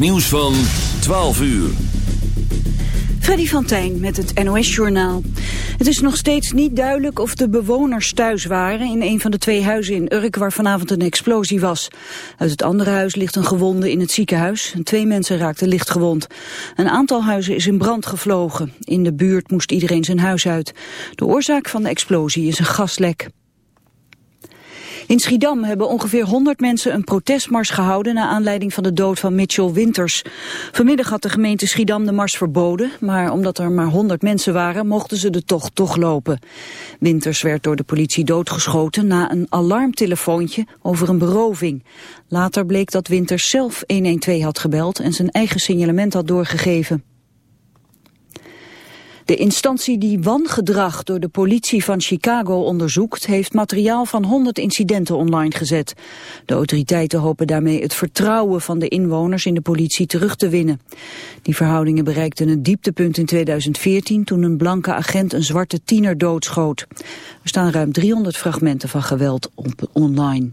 nieuws van 12 uur. Freddy van Tijn met het NOS-journaal. Het is nog steeds niet duidelijk of de bewoners thuis waren... in een van de twee huizen in Urk waar vanavond een explosie was. Uit het andere huis ligt een gewonde in het ziekenhuis. Twee mensen raakten licht gewond. Een aantal huizen is in brand gevlogen. In de buurt moest iedereen zijn huis uit. De oorzaak van de explosie is een gaslek. In Schiedam hebben ongeveer 100 mensen een protestmars gehouden... naar aanleiding van de dood van Mitchell Winters. Vanmiddag had de gemeente Schiedam de mars verboden... maar omdat er maar 100 mensen waren, mochten ze de tocht toch lopen. Winters werd door de politie doodgeschoten na een alarmtelefoontje over een beroving. Later bleek dat Winters zelf 112 had gebeld en zijn eigen signalement had doorgegeven. De instantie die wangedrag door de politie van Chicago onderzoekt... heeft materiaal van 100 incidenten online gezet. De autoriteiten hopen daarmee het vertrouwen van de inwoners in de politie terug te winnen. Die verhoudingen bereikten een dieptepunt in 2014... toen een blanke agent een zwarte tiener doodschoot. Er staan ruim 300 fragmenten van geweld online.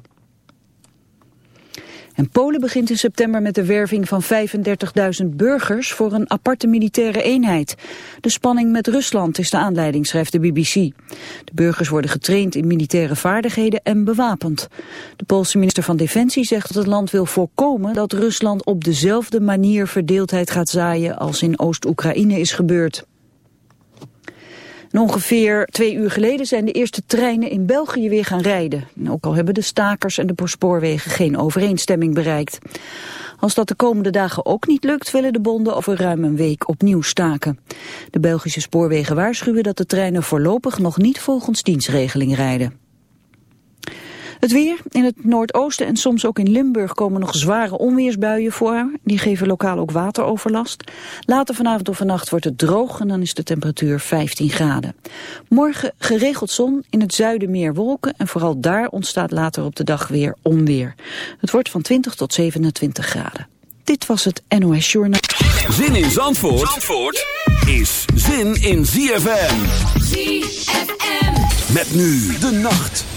En Polen begint in september met de werving van 35.000 burgers voor een aparte militaire eenheid. De spanning met Rusland is de aanleiding, schrijft de BBC. De burgers worden getraind in militaire vaardigheden en bewapend. De Poolse minister van Defensie zegt dat het land wil voorkomen dat Rusland op dezelfde manier verdeeldheid gaat zaaien als in Oost-Oekraïne is gebeurd ongeveer twee uur geleden zijn de eerste treinen in België weer gaan rijden. ook al hebben de stakers en de spoorwegen geen overeenstemming bereikt. Als dat de komende dagen ook niet lukt, willen de bonden over ruim een week opnieuw staken. De Belgische spoorwegen waarschuwen dat de treinen voorlopig nog niet volgens dienstregeling rijden. Het weer. In het noordoosten en soms ook in Limburg komen nog zware onweersbuien voor. Die geven lokaal ook wateroverlast. Later vanavond of vannacht wordt het droog en dan is de temperatuur 15 graden. Morgen geregeld zon, in het zuiden meer wolken en vooral daar ontstaat later op de dag weer onweer. Het wordt van 20 tot 27 graden. Dit was het NOS Journaal. Zin in Zandvoort, Zandvoort is zin in ZFM. ZFM. Met nu de nacht.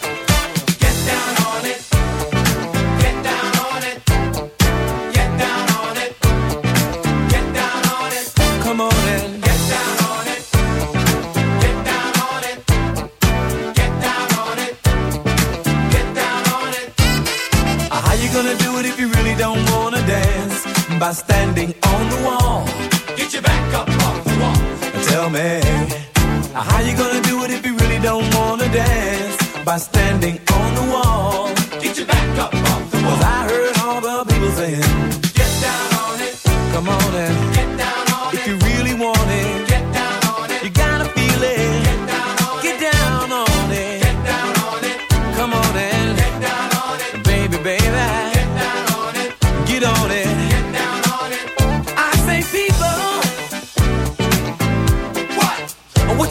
Get down on it. Come on and get down on if it. You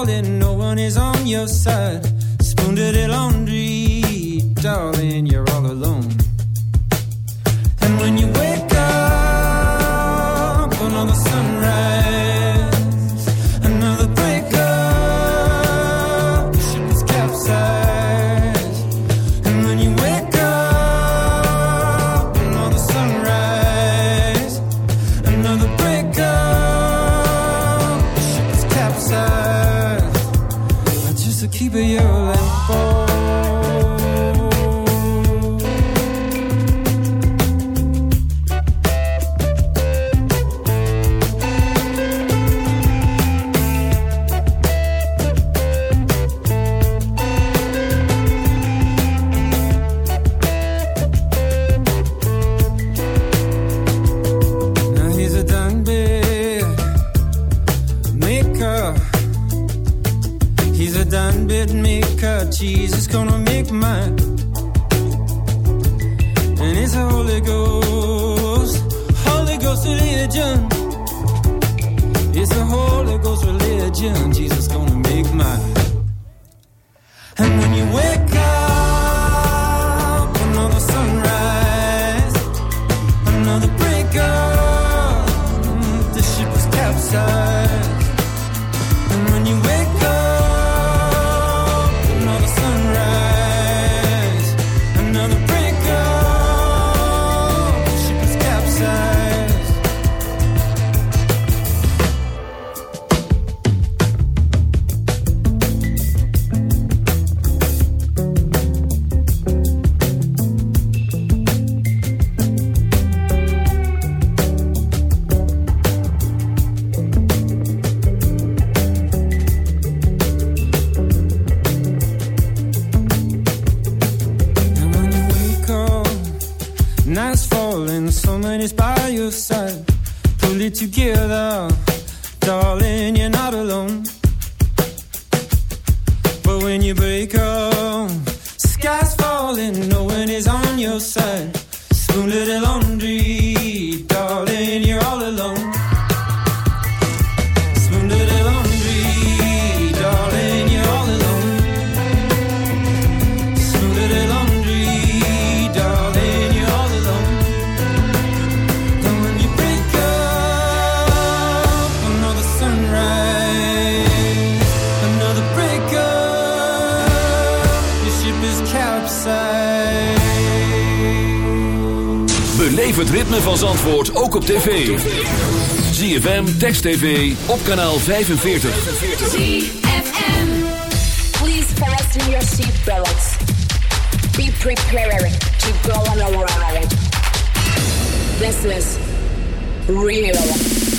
falling, no one is on your side. Spoon dirty laundry, darling, you're Text TV op kanaal 45. ZFM. Please fasten your seatbelts. Be prepared to go on a ride. This is real.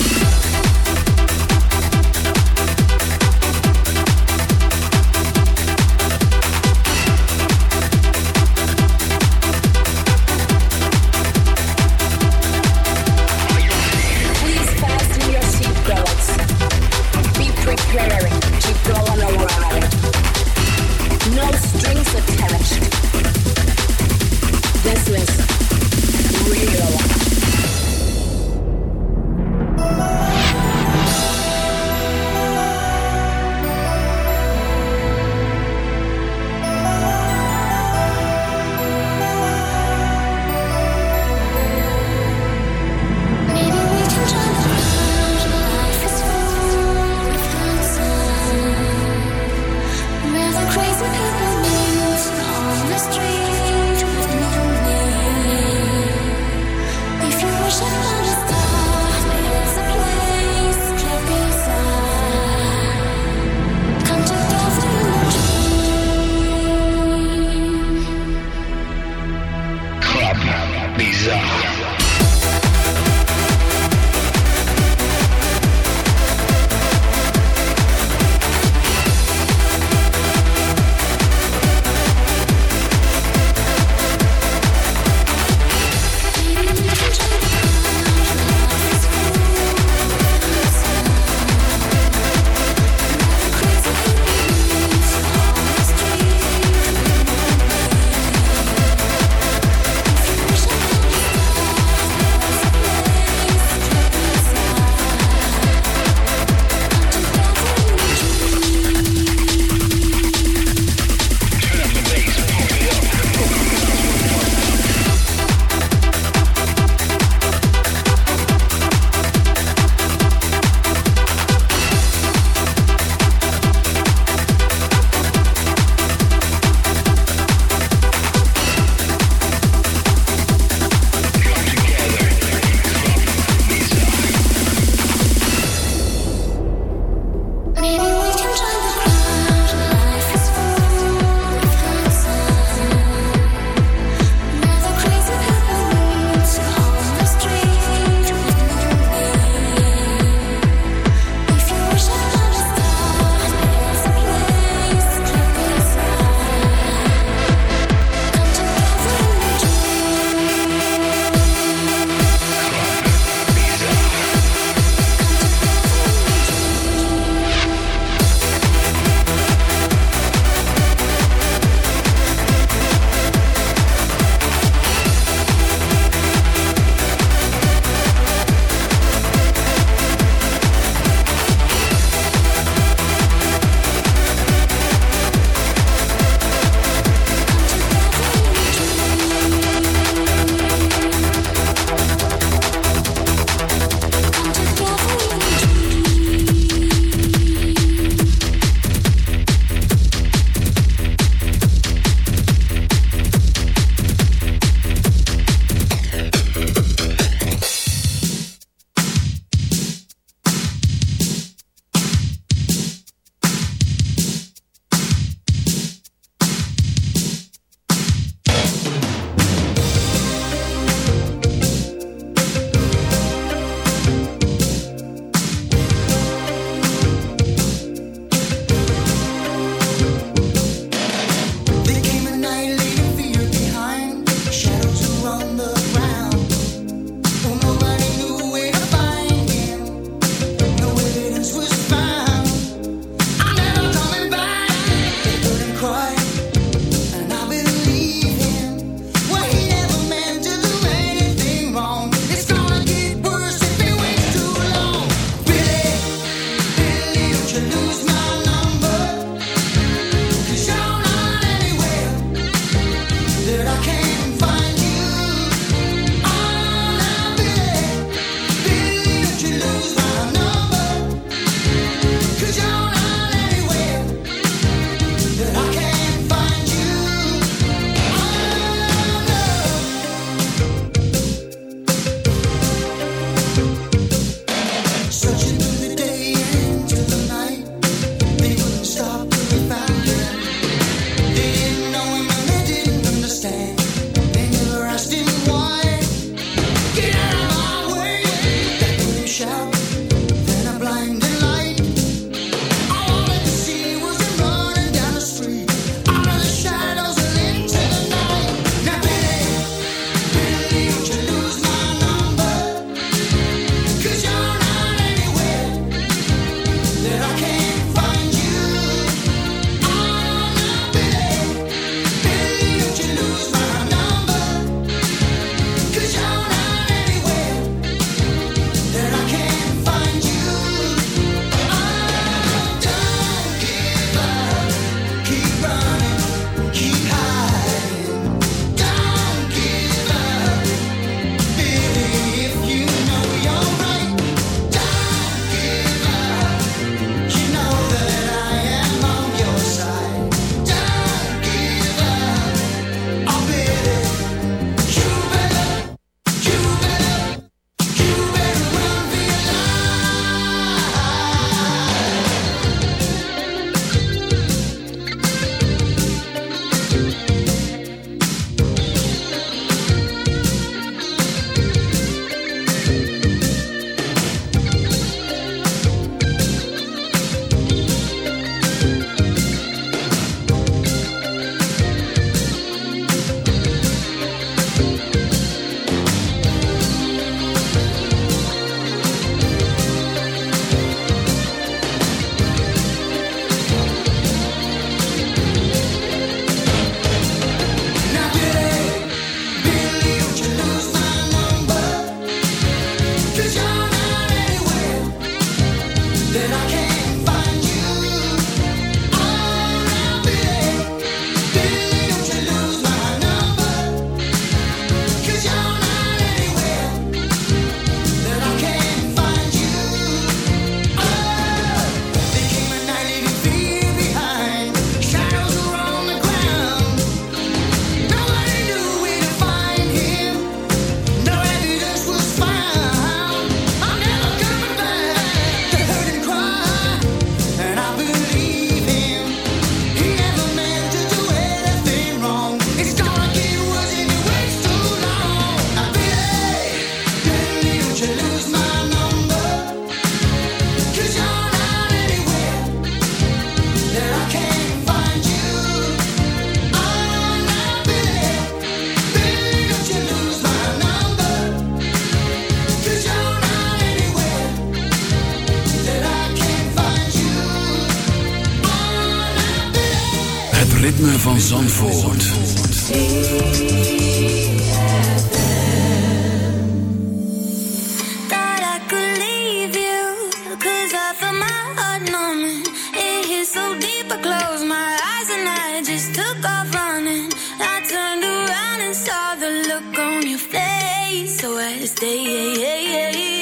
Stay.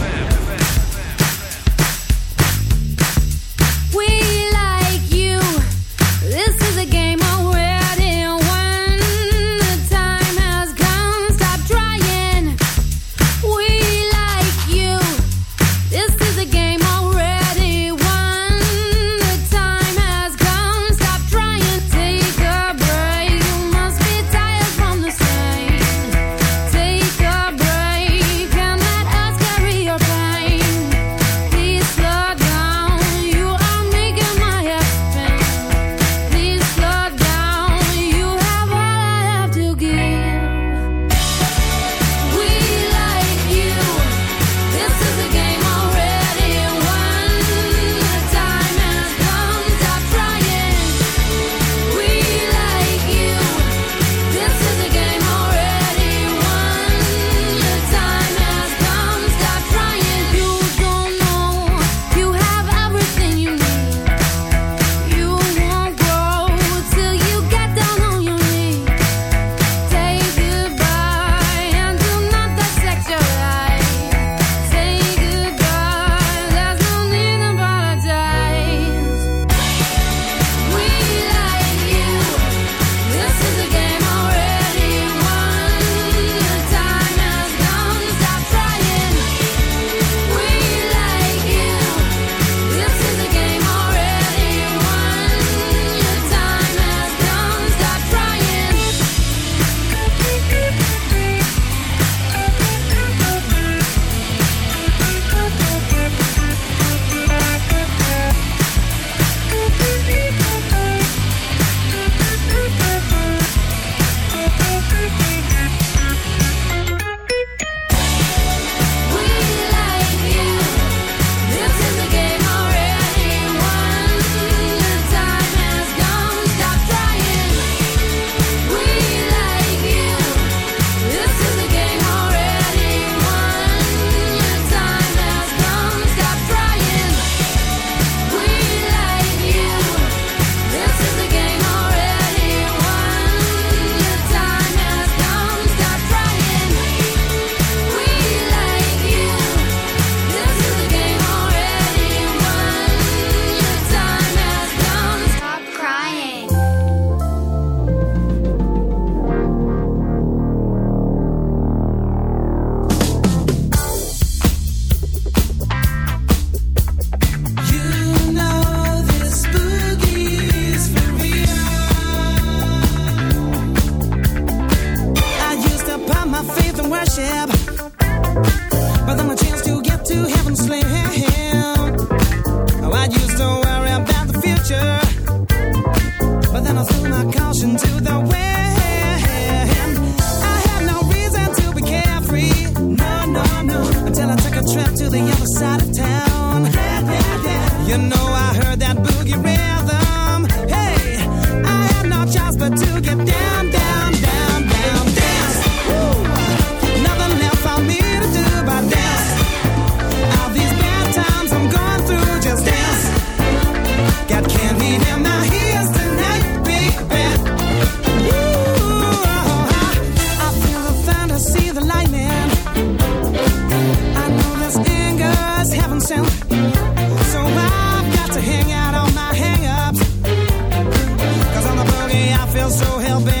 so help me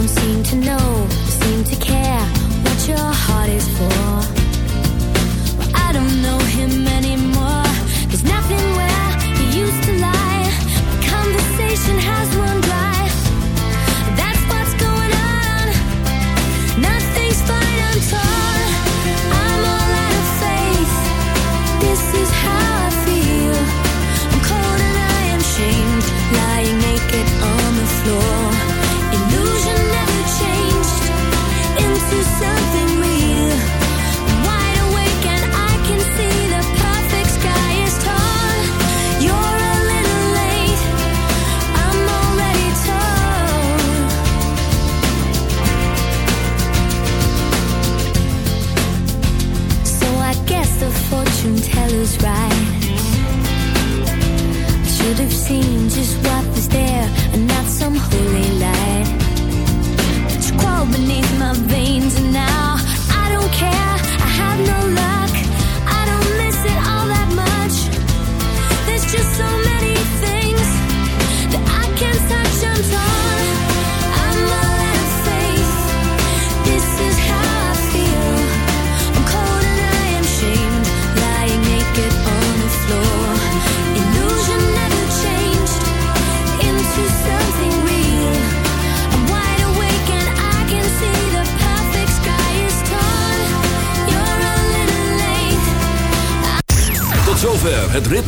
Don't seem to know, seem to care what your heart